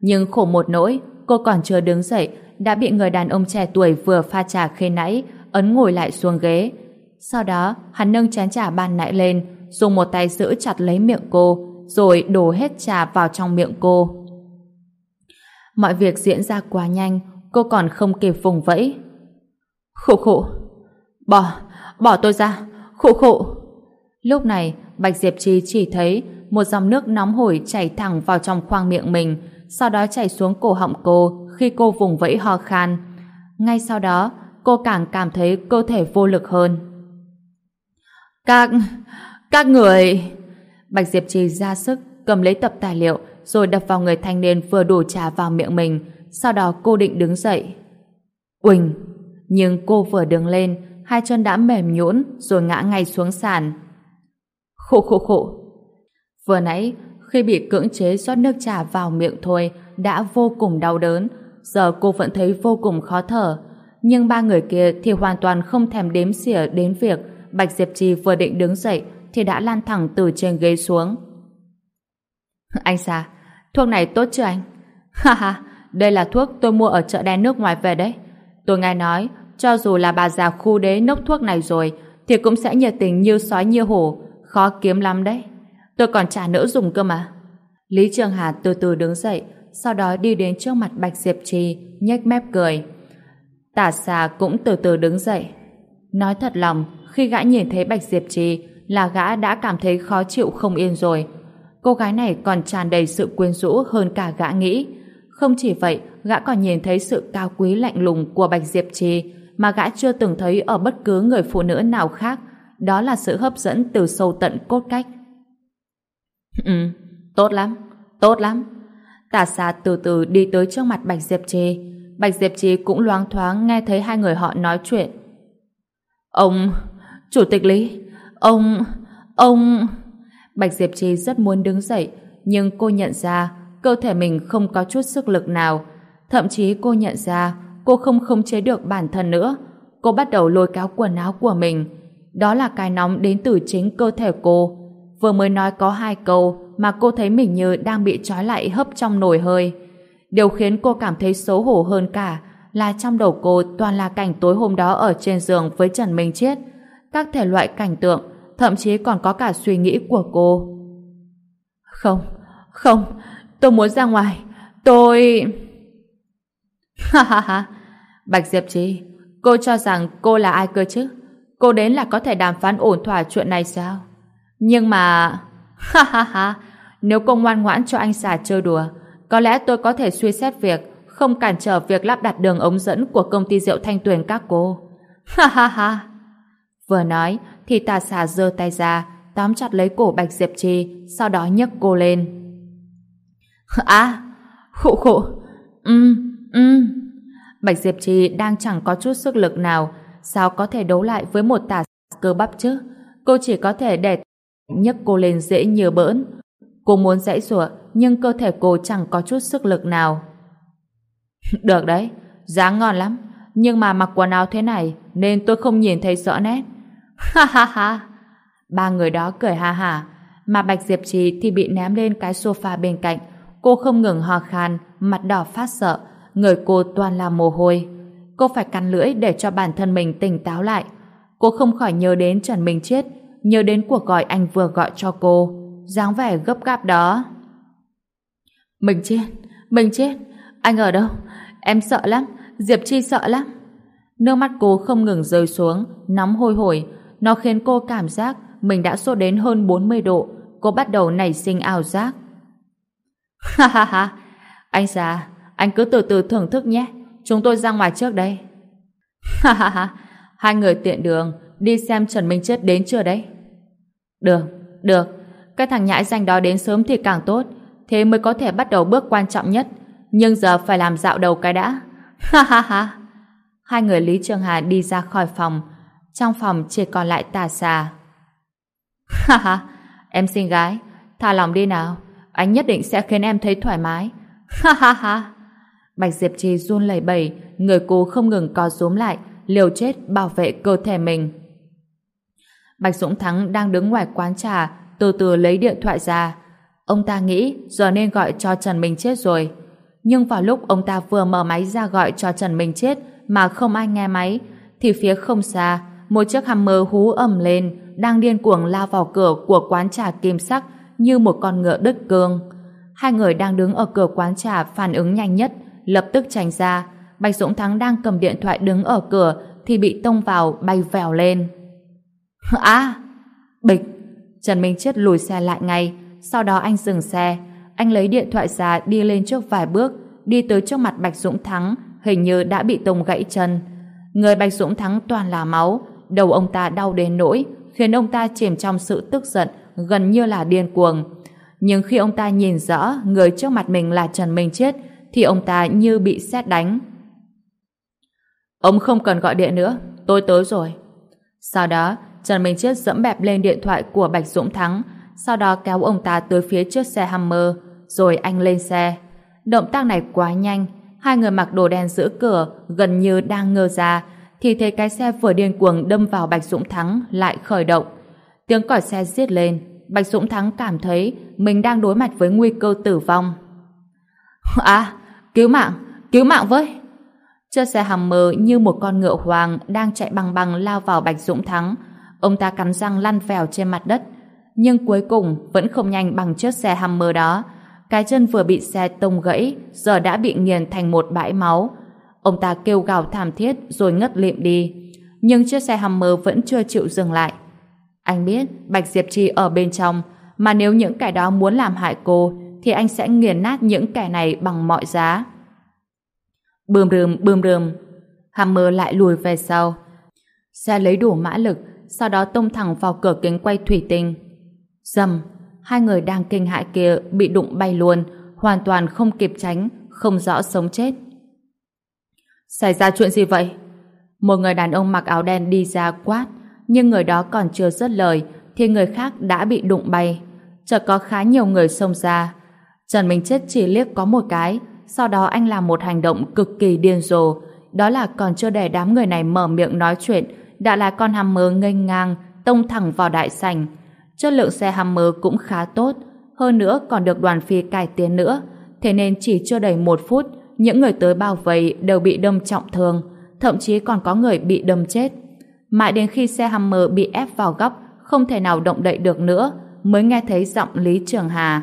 Speaker 1: Nhưng khổ một nỗi, cô còn chưa đứng dậy, đã bị người đàn ông trẻ tuổi vừa pha trà khi nãy, ấn ngồi lại xuống ghế. Sau đó, hắn nâng chén trà ban nãy lên, dùng một tay giữ chặt lấy miệng cô, rồi đổ hết trà vào trong miệng cô. Mọi việc diễn ra quá nhanh, cô còn không kịp vùng vẫy. Khổ khổ, bỏ, bỏ tôi ra, khổ khổ. Lúc này, Bạch Diệp Trì chỉ thấy một dòng nước nóng hổi chảy thẳng vào trong khoang miệng mình, sau đó chảy xuống cổ họng cô khi cô vùng vẫy ho khan. Ngay sau đó, cô càng cảm thấy cơ thể vô lực hơn. Các... các người... Bạch Diệp Trì ra sức cầm lấy tập tài liệu rồi đập vào người thanh niên vừa đổ trà vào miệng mình sau đó cô định đứng dậy. Uỳnh! Nhưng cô vừa đứng lên hai chân đã mềm nhũn rồi ngã ngay xuống sàn. Khổ khổ khổ! Vừa nãy khi bị cưỡng chế rót nước trà vào miệng thôi đã vô cùng đau đớn giờ cô vẫn thấy vô cùng khó thở nhưng ba người kia thì hoàn toàn không thèm đếm xỉa đến việc Bạch Diệp Trì vừa định đứng dậy thì đã lan thẳng từ trên ghế xuống. Anh Sa, thuốc này tốt chưa anh? Ha ha, đây là thuốc tôi mua ở chợ đen nước ngoài về đấy. Tôi nghe nói, cho dù là bà già khu đế nốc thuốc này rồi, thì cũng sẽ nhiệt tình như sói như hổ, khó kiếm lắm đấy. Tôi còn trả nỡ dùng cơ mà. Lý Trường Hà từ từ đứng dậy, sau đó đi đến trước mặt Bạch Diệp Trì, nhếch mép cười. Tả xà cũng từ từ đứng dậy. Nói thật lòng, khi gã nhìn thấy Bạch Diệp Trì là gã đã cảm thấy khó chịu không yên rồi. Cô gái này còn tràn đầy sự quyến rũ hơn cả gã nghĩ. Không chỉ vậy, gã còn nhìn thấy sự cao quý lạnh lùng của Bạch Diệp Trì mà gã chưa từng thấy ở bất cứ người phụ nữ nào khác. Đó là sự hấp dẫn từ sâu tận cốt cách. Ừ, tốt lắm, tốt lắm. Tả xà từ từ đi tới trước mặt Bạch Diệp Trì. Bạch Diệp Trì cũng loáng thoáng nghe thấy hai người họ nói chuyện. Ông, Chủ tịch Lý, ông, ông... Bạch Diệp Trì rất muốn đứng dậy, nhưng cô nhận ra cơ thể mình không có chút sức lực nào. Thậm chí cô nhận ra cô không khống chế được bản thân nữa. Cô bắt đầu lôi kéo quần áo của mình. Đó là cái nóng đến từ chính cơ thể cô. Vừa mới nói có hai câu mà cô thấy mình như đang bị trói lại hấp trong nồi hơi. Điều khiến cô cảm thấy xấu hổ hơn cả là trong đầu cô toàn là cảnh tối hôm đó ở trên giường với Trần Minh Chiết. Các thể loại cảnh tượng, thậm chí còn có cả suy nghĩ của cô. Không, không, tôi muốn ra ngoài. Tôi... Ha ha ha, Bạch Diệp Trí, cô cho rằng cô là ai cơ chứ? Cô đến là có thể đàm phán ổn thỏa chuyện này sao? Nhưng mà... Ha ha ha, nếu cô ngoan ngoãn cho anh xà chơi đùa, có lẽ tôi có thể suy xét việc không cản trở việc lắp đặt đường ống dẫn của công ty rượu thanh tuyền các cô. Ha ha ha. Vừa nói thì tà xà giơ tay ra tóm chặt lấy cổ Bạch Diệp Trì sau đó nhấc cô lên. À, khụ khụ. Ừ, ừ. Bạch Diệp Trì đang chẳng có chút sức lực nào sao có thể đấu lại với một tà cơ bắp chứ. Cô chỉ có thể để nhấc cô lên dễ như bỡn. Cô muốn dãy rủa nhưng cơ thể cô chẳng có chút sức lực nào. Được đấy, dáng ngon lắm. nhưng mà mặc quần áo thế này nên tôi không nhìn thấy rõ nét. Ha ha ha! Ba người đó cười ha ha, mà Bạch Diệp Trì thì bị ném lên cái sofa bên cạnh. Cô không ngừng hò khan, mặt đỏ phát sợ, người cô toàn là mồ hôi. Cô phải cắn lưỡi để cho bản thân mình tỉnh táo lại. Cô không khỏi nhớ đến Trần Minh Chết, nhớ đến cuộc gọi anh vừa gọi cho cô. dáng vẻ gấp gáp đó. Mình chết, mình chết, anh ở đâu? Em sợ lắm, Diệp Chi sợ lắm. Nước mắt cô không ngừng rơi xuống, nóng hôi hổi. Nó khiến cô cảm giác mình đã sốt đến hơn 40 độ. Cô bắt đầu nảy sinh ảo giác. Ha ha ha, anh già, anh cứ từ từ thưởng thức nhé. Chúng tôi ra ngoài trước đây. Ha ha ha, hai người tiện đường, đi xem Trần Minh Chết đến chưa đấy? Được, được. Cái thằng nhãi danh đó đến sớm thì càng tốt. Thế mới có thể bắt đầu bước quan trọng nhất. Nhưng giờ phải làm dạo đầu cái đã. Ha ha ha. Hai người Lý Trường Hà đi ra khỏi phòng. Trong phòng chỉ còn lại tà xà. Ha ha, em xinh gái. Thả lòng đi nào. Anh nhất định sẽ khiến em thấy thoải mái. Ha ha ha. Bạch Diệp Trì run lẩy bẩy, người cô không ngừng co rúm lại, liều chết bảo vệ cơ thể mình. Bạch Dũng Thắng đang đứng ngoài quán trà, từ từ lấy điện thoại ra. Ông ta nghĩ giờ nên gọi cho Trần Minh Chết rồi. Nhưng vào lúc ông ta vừa mở máy ra gọi cho Trần Minh Chết mà không ai nghe máy, thì phía không xa, một chiếc Hammer hú ầm lên, đang điên cuồng lao vào cửa của quán trà kim sắc như một con ngựa đứt cương. Hai người đang đứng ở cửa quán trà phản ứng nhanh nhất, lập tức tránh ra. Bạch Dũng Thắng đang cầm điện thoại đứng ở cửa thì bị tông vào bay vèo lên. À! Bịch! Trần Minh Chết lùi xe lại ngay, sau đó anh dừng xe. Anh lấy điện thoại ra đi lên trước vài bước, đi tới trước mặt Bạch Dũng Thắng, hình như đã bị tông gãy chân. Người Bạch Dũng Thắng toàn là máu, đầu ông ta đau đến nỗi, khiến ông ta chìm trong sự tức giận, gần như là điên cuồng. Nhưng khi ông ta nhìn rõ người trước mặt mình là Trần Minh Chết, thì ông ta như bị xét đánh. Ông không cần gọi điện nữa, tôi tới rồi. Sau đó, Trần Minh Chết dẫm bẹp lên điện thoại của Bạch Dũng Thắng, sau đó kéo ông ta tới phía trước xe Hammer, rồi anh lên xe. Động tác này quá nhanh, hai người mặc đồ đen giữ cửa gần như đang ngơ ra, thì thấy cái xe vừa điên cuồng đâm vào Bạch Dũng Thắng lại khởi động. Tiếng còi xe giết lên, Bạch Dũng Thắng cảm thấy mình đang đối mặt với nguy cơ tử vong. À, cứu mạng, cứu mạng với! Chiếc xe Hammer như một con ngựa hoàng đang chạy bằng bằng lao vào Bạch Dũng Thắng. Ông ta cắn răng lăn vèo trên mặt đất. Nhưng cuối cùng vẫn không nhanh bằng chiếc xe Hammer đó. Cái chân vừa bị xe tông gãy, giờ đã bị nghiền thành một bãi máu. Ông ta kêu gào thảm thiết rồi ngất lịm đi. Nhưng chiếc xe Hammer vẫn chưa chịu dừng lại. Anh biết Bạch Diệp Trì ở bên trong, mà nếu những kẻ đó muốn làm hại cô, thì anh sẽ nghiền nát những kẻ này bằng mọi giá. Bươm rơm, bươm rơm. Hammer lại lùi về sau. Xe lấy đủ mã lực, sau đó tông thẳng vào cửa kính quay thủy tinh. Dầm, hai người đang kinh hại kia bị đụng bay luôn, hoàn toàn không kịp tránh, không rõ sống chết. Xảy ra chuyện gì vậy? Một người đàn ông mặc áo đen đi ra quát, nhưng người đó còn chưa dứt lời, thì người khác đã bị đụng bay. Chợt có khá nhiều người xông ra. Trần Minh Chết chỉ liếc có một cái, sau đó anh làm một hành động cực kỳ điên rồ. Đó là còn chưa để đám người này mở miệng nói chuyện, đã là con Hammer nghênh ngang, tông thẳng vào đại sảnh. Chất lượng xe Hammer cũng khá tốt, hơn nữa còn được đoàn phi cải tiến nữa. Thế nên chỉ chưa đầy một phút, những người tới bao vây đều bị đâm trọng thương, thậm chí còn có người bị đâm chết. Mãi đến khi xe Hammer bị ép vào góc, không thể nào động đậy được nữa, mới nghe thấy giọng Lý Trường Hà.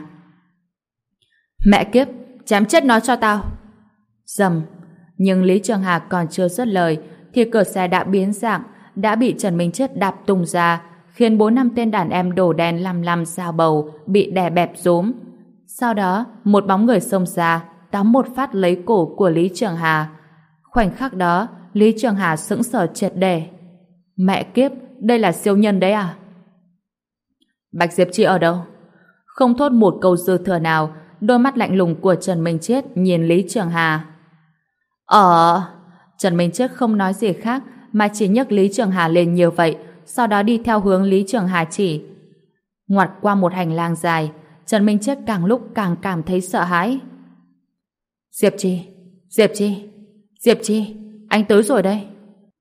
Speaker 1: Mẹ kiếp, chém chết nó cho tao. Dầm, nhưng Lý Trường Hà còn chưa dứt lời, thì cửa xe đã biến dạng, đã bị Trần Minh Chết đạp tung ra, khiến bốn năm tên đàn em đổ đèn lăm lăm dao bầu, bị đè bẹp rúm. Sau đó, một bóng người xông ra, tóm một phát lấy cổ của Lý Trường Hà. Khoảnh khắc đó, Lý Trường Hà sững sờ triệt đề. Mẹ kiếp, đây là siêu nhân đấy à? Bạch Diệp Chi ở đâu? Không thốt một câu dư thừa nào, đôi mắt lạnh lùng của Trần Minh Chết nhìn Lý Trường Hà. Ờ... Trần Minh Chết không nói gì khác mà chỉ nhấc Lý Trường Hà lên nhiều vậy, sau đó đi theo hướng Lý Trường Hà chỉ. Ngoặt qua một hành lang dài, Trần Minh Chết càng lúc càng cảm thấy sợ hãi. Diệp Chi, Diệp Chi, Diệp Chi,
Speaker 2: anh tới rồi đây.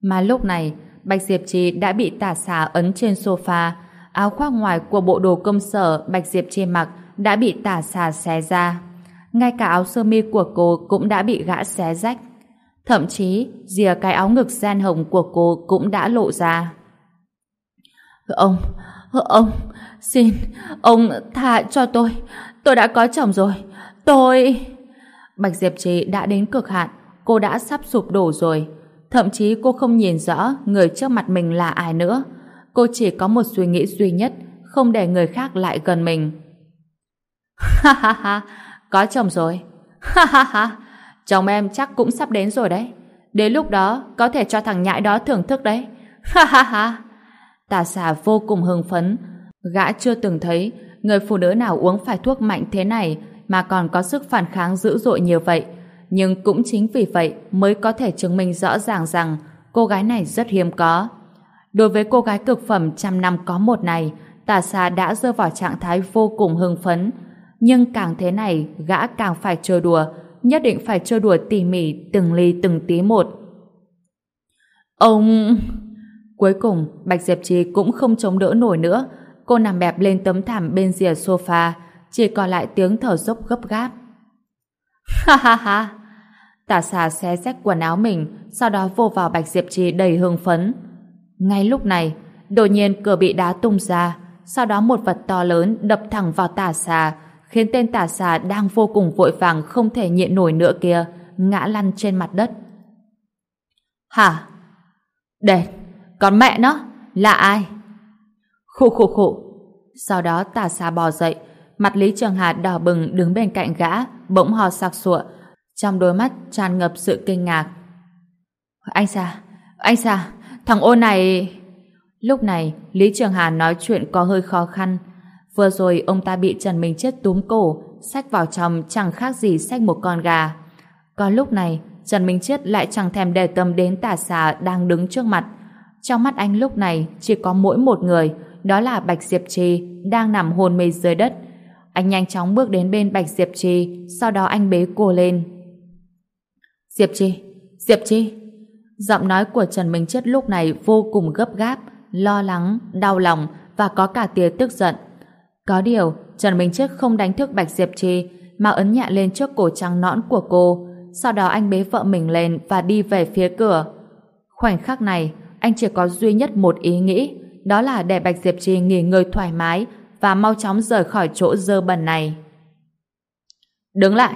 Speaker 2: Mà lúc này, Bạch Diệp Trì đã bị tả xà ấn trên sofa. Áo khoác ngoài của bộ đồ công sở Bạch Diệp Trì mặc đã bị tả xà xé ra. Ngay cả áo sơ mi của cô cũng đã bị gã xé rách. Thậm chí, rìa cái áo ngực gian hồng của cô cũng đã lộ ra. Ông, ông, xin, ông tha cho tôi. Tôi đã có chồng rồi. Tôi... Bạch Diệp Trì đã đến cực hạn. Cô đã sắp sụp đổ rồi. Thậm chí cô không nhìn rõ người trước mặt mình là ai nữa. Cô chỉ có một suy nghĩ duy nhất, không để người khác lại gần mình. Ha ha ha, có chồng rồi. Ha ha ha, chồng em chắc cũng sắp đến rồi đấy. Đến lúc đó, có thể cho thằng nhãi đó thưởng thức đấy. Ha ha ha. Tà xà vô cùng hưng phấn. Gã chưa từng thấy người phụ nữ nào uống phải thuốc mạnh thế này mà còn có sức phản kháng dữ dội như vậy. Nhưng cũng chính vì vậy mới có thể chứng minh rõ ràng rằng cô gái này rất hiếm có. Đối với cô gái cực phẩm trăm năm có một này, tà xà đã rơi vào trạng thái vô cùng hưng phấn. Nhưng càng thế này, gã càng phải chơi đùa, nhất định phải chơi đùa tỉ mỉ từng ly từng tí một. Ông... Cuối cùng, Bạch Diệp Trì cũng không chống đỡ nổi nữa. Cô nằm bẹp lên tấm thảm bên rìa sofa, chỉ còn lại tiếng thở dốc gấp gáp. Ha ha ha! Tả xà xé rách quần áo mình, sau đó vô vào Bạch Diệp Trì đầy hưng phấn. Ngay lúc này, đột nhiên cửa bị đá tung ra, sau đó một vật to lớn đập thẳng vào tả xà, khiến tên tả xà đang vô cùng vội vàng không thể nhịn nổi nữa kia, ngã lăn trên mặt đất. Hả? Đệt, còn mẹ nó, là ai? Khụ khụ khụ. Sau đó tả xà bò dậy, mặt Lý Trường Hà đỏ bừng đứng bên cạnh gã, bỗng ho sặc sụa, trong đôi mắt tràn ngập sự kinh ngạc. Anh Sa, anh Sa, thằng ô này... Lúc này, Lý Trường Hà nói chuyện có hơi khó khăn. Vừa rồi ông ta bị Trần Minh Chết túm cổ, xách vào trong chẳng khác gì xách một con gà. Còn lúc này, Trần Minh Chết lại chẳng thèm để tâm đến tà xà đang đứng trước mặt. Trong mắt anh lúc này chỉ có mỗi một người, đó là Bạch Diệp Trì, đang nằm hôn mê dưới đất. Anh nhanh chóng bước đến bên Bạch Diệp Trì, sau đó anh bế cô lên. Diệp Trì, Diệp Trì. Giọng nói của Trần Minh Chết lúc này vô cùng gấp gáp, lo lắng, đau lòng và có cả tia tức giận. Có điều, Trần Minh Chiết không đánh thức Bạch Diệp Trì mà ấn nhẹ lên trước cổ trắng nõn của cô. Sau đó anh bế vợ mình lên và đi về phía cửa. Khoảnh khắc này, anh chỉ có duy nhất một ý nghĩ, đó là để Bạch Diệp Trì nghỉ ngơi thoải mái và mau chóng rời khỏi chỗ dơ bẩn này. Đứng lại!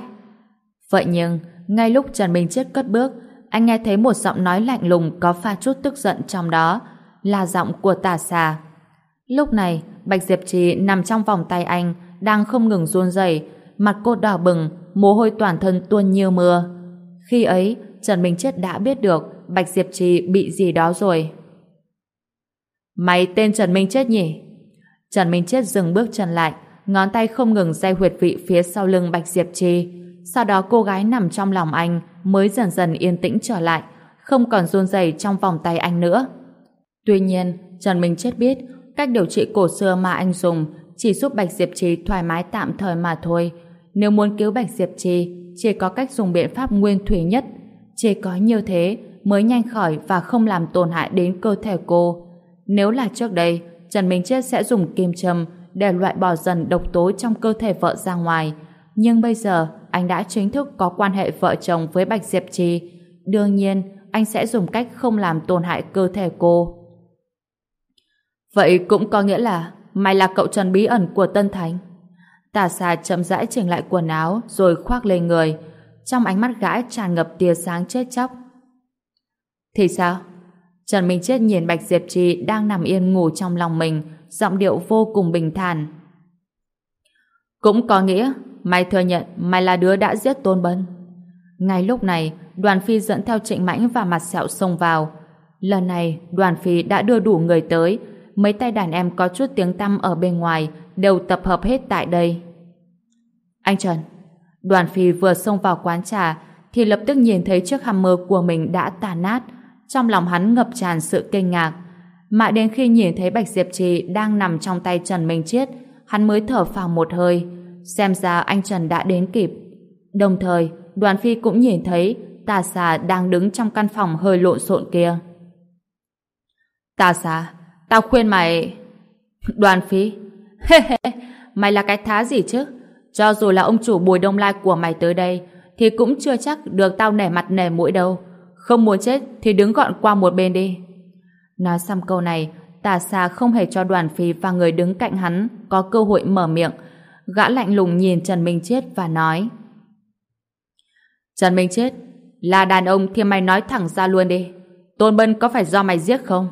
Speaker 2: Vậy nhưng, ngay lúc Trần Minh Chết cất bước, anh nghe thấy một giọng nói lạnh lùng có pha chút tức giận trong đó, là giọng của tà xà. Lúc này, Bạch Diệp Trì nằm trong vòng tay anh, đang không ngừng run rẩy, mặt cô đỏ bừng, mồ hôi toàn thân tuôn như mưa. Khi ấy, Trần Minh Chết đã biết được Bạch Diệp Trì bị gì đó rồi. Mày tên Trần Minh Chết nhỉ? Trần Minh Chết dừng bước chân lại, ngón tay không ngừng day huyệt vị phía sau lưng Bạch Diệp Trì. Sau đó cô gái nằm trong lòng anh mới dần dần yên tĩnh trở lại, không còn run rẩy trong vòng tay anh nữa. Tuy nhiên, Trần Minh Chết biết cách điều trị cổ xưa mà anh dùng chỉ giúp Bạch Diệp Trì thoải mái tạm thời mà thôi. Nếu muốn cứu Bạch Diệp Trì, chỉ có cách dùng biện pháp nguyên thủy nhất. Chỉ có như thế mới nhanh khỏi và không làm tổn hại đến cơ thể cô. Nếu là trước đây, Trần Minh Chết sẽ dùng kim châm để loại bỏ dần độc tố trong cơ thể vợ ra ngoài. Nhưng bây giờ, anh đã chính thức có quan hệ vợ chồng với Bạch Diệp Trì. Đương nhiên, anh sẽ dùng cách không làm tổn hại cơ thể cô. Vậy cũng có nghĩa là mày là cậu Trần bí ẩn của Tân Thánh. Tà xà chậm rãi chỉnh lại quần áo rồi khoác lên người. Trong ánh mắt gã tràn ngập tia sáng chết chóc. Thì sao? Trần Minh Chết nhìn Bạch Diệp Trì đang nằm yên ngủ trong lòng mình, giọng điệu vô cùng bình thản. Cũng có nghĩa, mày thừa nhận mày là đứa đã giết Tôn Bân. Ngay lúc này, đoàn phi dẫn theo trịnh mãnh và mặt sẹo xông vào. Lần này, đoàn phi đã đưa đủ người tới, mấy tay đàn em có chút tiếng tăm ở bên ngoài đều tập hợp hết tại đây. Anh Trần, đoàn phi vừa xông vào quán trà thì lập tức nhìn thấy chiếc hammer của mình đã tàn nát, trong lòng hắn ngập tràn sự kinh ngạc. Mãi đến khi nhìn thấy Bạch Diệp Trì đang nằm trong tay Trần Minh Chiết, hắn mới thở phào một hơi, xem ra anh Trần đã đến kịp. Đồng thời, đoàn phi cũng nhìn thấy
Speaker 1: tà xà đang đứng trong căn phòng hơi lộn xộn kia. Tà xà, tao khuyên mày... Đoàn phi, hê hê, mày là cái thá gì chứ? Cho dù là ông chủ bùi đông lai của mày tới đây, thì cũng chưa chắc được tao nể mặt nể mũi đâu. Không muốn chết thì đứng gọn qua một bên đi. Nói xong câu này, tà xa không hề cho đoàn phi và người đứng cạnh hắn có cơ hội mở miệng. Gã lạnh lùng nhìn Trần Minh Chết và nói Trần Minh Chết, là đàn ông thì mày nói thẳng ra luôn đi. Tôn Bân có phải do mày giết không?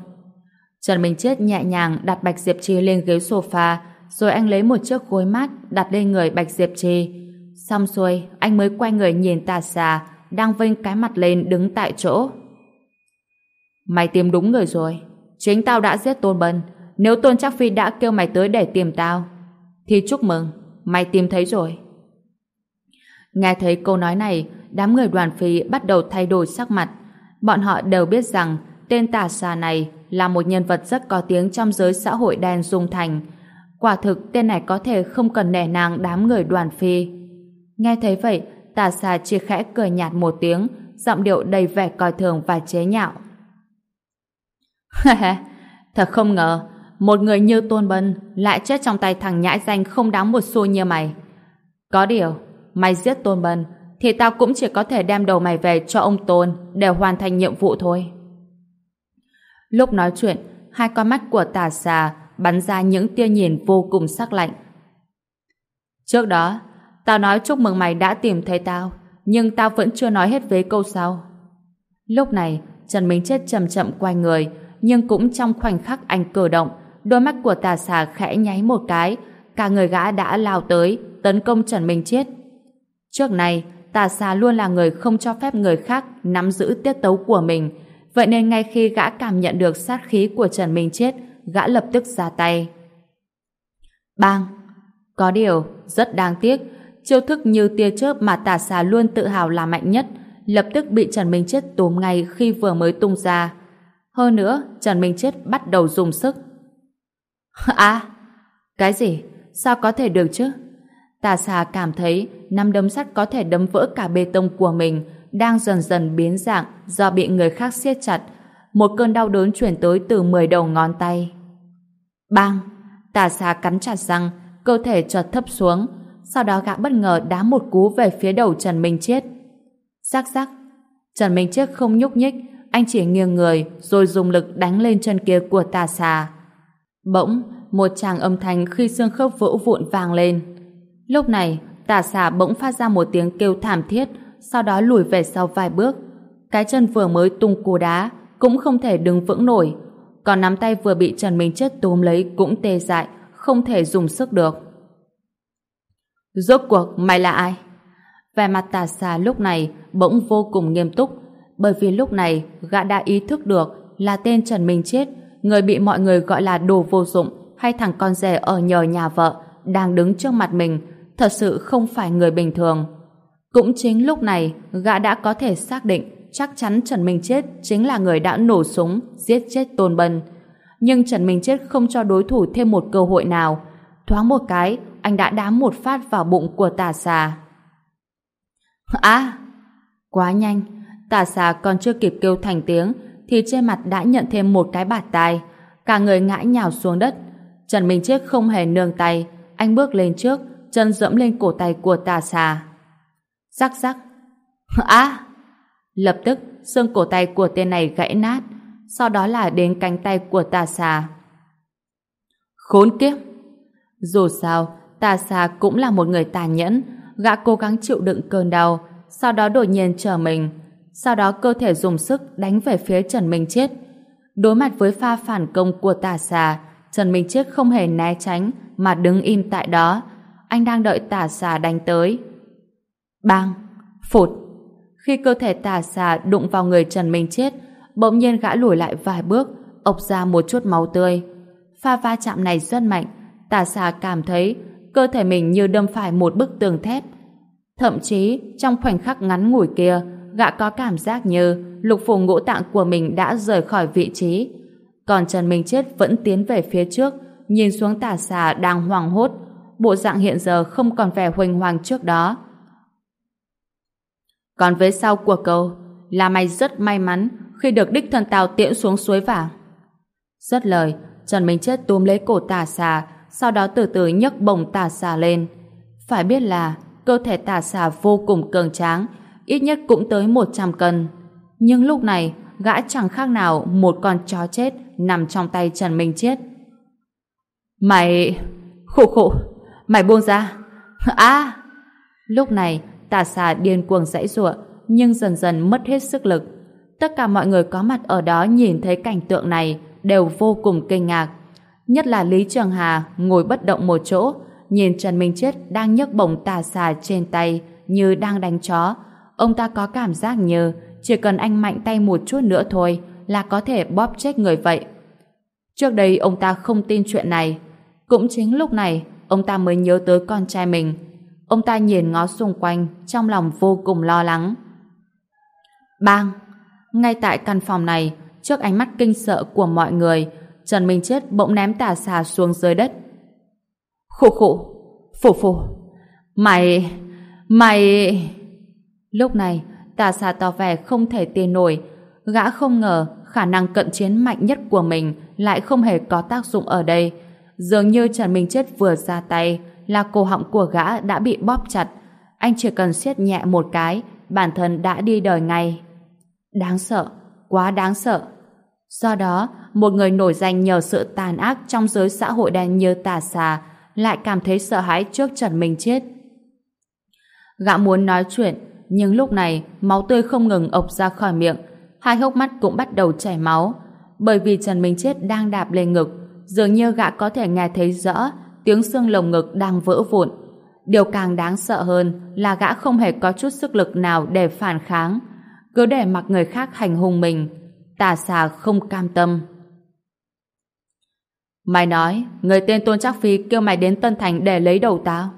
Speaker 1: Trần Minh Chết nhẹ nhàng đặt Bạch Diệp Trì lên ghế sofa rồi anh lấy một chiếc gối mát đặt lên người Bạch Diệp Trì. Xong xuôi, anh mới quay người nhìn tà xà đang vênh cái mặt lên đứng tại chỗ. Mày tìm đúng người rồi. Chính tao đã giết Tôn Bân. Nếu Tôn Trác Phi đã kêu mày tới để tìm tao, thì chúc mừng, mày tìm thấy rồi. Nghe thấy câu nói này, đám người đoàn phi bắt đầu thay đổi sắc mặt. Bọn họ đều biết rằng tên tà xà này là một nhân vật rất có tiếng trong giới xã hội đen dung thành. Quả thực tên này có thể không cần nể nàng đám người đoàn phi. Nghe thấy vậy, tà xà chỉ khẽ cười nhạt một tiếng, giọng điệu đầy vẻ coi thường và chế nhạo. Thật không ngờ, một người như Tôn Bân lại chết trong tay thằng nhãi danh không đáng một xu như mày. Có điều, mày giết Tôn Bân thì tao cũng chỉ có thể đem đầu mày về cho ông Tôn để hoàn thành nhiệm vụ thôi. Lúc nói chuyện, hai con mắt của tà xà bắn ra những tia nhìn vô cùng sắc lạnh. Trước đó, tao nói chúc mừng mày đã tìm thấy tao, nhưng tao vẫn chưa nói hết với câu sau. Lúc này, Trần Minh Chết chậm chậm quay người, nhưng cũng trong khoảnh khắc anh cử động, đôi mắt của tà xà khẽ nháy một cái, cả người gã đã lao tới, tấn công Trần Minh Chết. Trước này, tà xà luôn là người không cho phép người khác nắm giữ tiết tấu của mình, vậy nên ngay khi gã cảm nhận được sát khí của Trần Minh Chết, gã lập tức ra tay. Bang! Có điều, rất đáng tiếc, chiêu thức như tia chớp mà tà xà luôn tự hào là mạnh nhất, lập tức bị Trần Minh Chết túm ngay khi vừa mới tung ra. Hơn nữa, Trần Minh Chết bắt đầu dùng sức. À, cái gì? Sao có thể được chứ? Tà xà cảm thấy năm đấm sắt có thể đấm vỡ cả bê tông của mình đang dần dần biến dạng do bị người khác siết chặt. Một cơn đau đớn chuyển tới từ 10 đầu ngón tay. Bang! Tà xà cắn chặt răng, cơ thể chợt thấp xuống. Sau đó gã bất ngờ đá một cú về phía đầu Trần Minh Chết. Rắc rắc! Trần Minh Chết không nhúc nhích, anh chỉ nghiêng người rồi dùng lực đánh lên chân kia của tà xà. Bỗng, một tràng âm thanh khi xương khớp vỡ vụn vang lên. Lúc này, tà xà bỗng phát ra một tiếng kêu thảm thiết, sau đó lùi về sau vài bước. Cái chân vừa mới tung cú đá, cũng không thể đứng vững nổi. Còn nắm tay vừa bị Trần Minh Chết túm lấy cũng tê dại, không thể dùng sức được. Rốt cuộc, mày là ai? Vẻ mặt tà xà lúc này bỗng vô cùng nghiêm túc, bởi vì lúc này gã đã ý thức được là tên Trần Minh Chết, người bị mọi người gọi là đồ vô dụng hay thằng con rể ở nhờ nhà vợ, đang đứng trước mặt mình, thật sự không phải người bình thường. Cũng chính lúc này, gã đã có thể xác định chắc chắn Trần Minh Chết chính là người đã nổ súng giết chết Tôn Bân. Nhưng Trần Minh Chết không cho đối thủ thêm một cơ hội nào. Thoáng một cái, anh đã đá một phát vào bụng của tà xà. À! Quá nhanh, tà xà còn chưa kịp kêu thành tiếng thì trên mặt đã nhận thêm một cái bạt tai. Cả người ngã nhào xuống đất. Trần Minh Chết không hề nương tay. Anh bước lên trước, chân dẫm lên cổ tay của tà xà. Rắc rắc. À! Lập tức, xương cổ tay của tên này gãy nát. Sau đó là đến cánh tay của tà xà. Khốn kiếp! Dù sao, tà xà cũng là một người tàn nhẫn. Gã cố gắng chịu đựng cơn đau, sau đó đột nhiên trở mình. Sau đó cơ thể dùng sức đánh về phía Trần Minh Chết. Đối mặt với pha phản công của tà xà, Trần Minh Chết không hề né tránh mà đứng im tại đó. Anh đang đợi tà xà đánh tới. Bang! Phụt! Khi cơ thể tà xà đụng vào người Trần Minh Chết, bỗng nhiên gã lùi lại vài bước, ộc ra một chút máu tươi. Pha va chạm này rất mạnh, tà xà cảm thấy cơ thể mình như đâm phải một bức tường thép. Thậm chí, trong khoảnh khắc ngắn ngủi kia, gã có cảm giác như lục phủ ngũ tạng của mình đã rời khỏi vị trí. Còn Trần Minh Chết vẫn tiến về phía trước, nhìn xuống tà xà đang hoảng hốt, bộ dạng hiện giờ không còn vẻ huỳnh hoàng trước đó. Còn với sau của cậu là mày rất may mắn khi được đích thân tao tiễn xuống suối vàng. Rất lời, Trần Minh Chết túm lấy cổ tà xà, sau đó từ từ nhấc bồng tà xà lên. Phải biết là cơ thể tà xà vô cùng cường tráng, ít nhất cũng tới 100 cân. Nhưng lúc này, gã chẳng khác nào một con chó chết nằm trong tay Trần Minh Chết. Mày... Khổ khổ, mày buông ra. À! Lúc này, tà xà điên cuồng dãy giụa, nhưng dần dần mất hết sức lực. Tất cả mọi người có mặt ở đó nhìn thấy cảnh tượng này đều vô cùng kinh ngạc. Nhất là Lý Trường Hà ngồi bất động một chỗ, nhìn Trần Minh Chết đang nhấc bổng tà xà trên tay như đang đánh chó. Ông ta có cảm giác như chỉ cần anh mạnh tay một chút nữa thôi là có thể bóp chết người vậy. Trước đây ông ta không tin chuyện này. Cũng chính lúc này ông ta mới nhớ tới con trai mình. Ông ta nhìn ngó xung quanh, trong lòng vô cùng lo lắng. Bang! Ngay tại căn phòng này, trước ánh mắt kinh sợ của mọi người, Trần Minh Chết bỗng ném tà xà xuống dưới đất. Khổ khổ! Phù phù! Mày... Mày... Lúc này, tà xà tỏ vẻ không thể tin nổi. Gã không ngờ khả năng cận chiến mạnh nhất của mình lại không hề có tác dụng ở đây. Dường như Trần Minh Chết vừa ra tay là cổ họng của gã đã bị bóp chặt. Anh chỉ cần siết nhẹ một cái, bản thân đã đi đời ngay. Đáng sợ, quá đáng sợ. Do đó, một người nổi danh nhờ sự tàn ác trong giới xã hội đen như tà xà lại cảm thấy sợ hãi trước Trần Minh Chết. Gã muốn nói chuyện, nhưng lúc này máu tươi không ngừng ộc ra khỏi miệng, hai hốc mắt cũng bắt đầu chảy máu. Bởi vì Trần Minh Chết đang đạp lên ngực, dường như gã có thể nghe thấy rõ tiếng xương lồng ngực đang vỡ vụn. Điều càng đáng sợ hơn là gã không hề có chút sức lực nào để phản kháng, cứ để mặc người khác hành hung mình. Tà xà không cam tâm. Mày nói, người tên Tôn Trác Phi kêu mày đến Tân Thành để lấy đầu tao.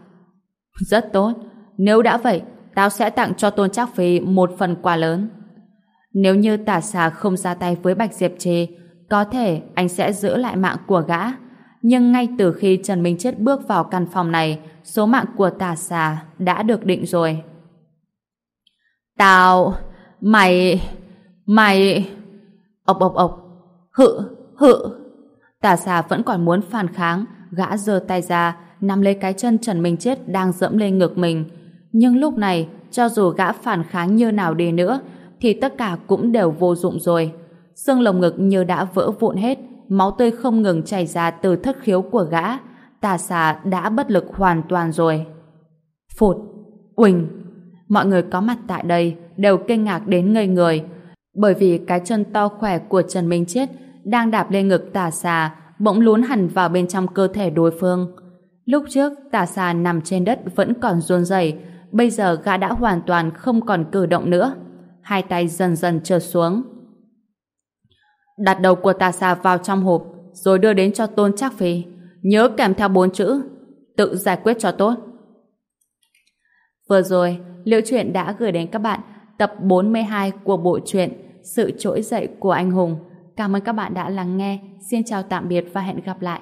Speaker 1: Rất tốt, nếu đã vậy, tao sẽ tặng cho Tôn Trác Phi một phần quà lớn. Nếu như tà xà không ra tay với Bạch Diệp Trì, có thể anh sẽ giữ lại mạng của gã. Nhưng ngay từ khi Trần Minh Chết bước vào căn phòng này, số mạng của tà xà đã được định rồi. Tao... Mày... Mày... ọc ọc ộc... Hự... Hự... Tà xà vẫn còn muốn phản kháng, gã giơ tay ra, nắm lấy cái chân Trần Minh Chết đang dẫm lên ngực mình. Nhưng lúc này, cho dù gã phản kháng như nào đi nữa, thì tất cả cũng đều vô dụng rồi. Xương lồng ngực như đã vỡ vụn hết, máu tươi không ngừng chảy ra từ thất khiếu của gã. Tà xà đã bất lực hoàn toàn rồi. Phụt, uỳnh, mọi người có mặt tại đây đều kinh ngạc đến ngây người, bởi vì cái chân to khỏe của Trần Minh Chết đang đạp lên ngực tà xà, bỗng lún hẳn vào bên trong cơ thể đối phương. Lúc trước, tà xà nằm trên đất vẫn còn run rẩy, bây giờ gã đã hoàn toàn không còn cử động nữa. Hai tay dần dần trượt xuống. Đặt đầu của tà xà vào trong hộp, rồi đưa đến cho Tôn Trác Phi. Nhớ kèm theo bốn chữ, tự giải quyết cho tốt. Vừa rồi, Liễu Chuyện đã gửi đến các bạn tập 42 của bộ truyện Sự trỗi dậy của anh hùng. Cảm ơn các bạn đã lắng nghe. Xin chào tạm biệt và hẹn gặp lại.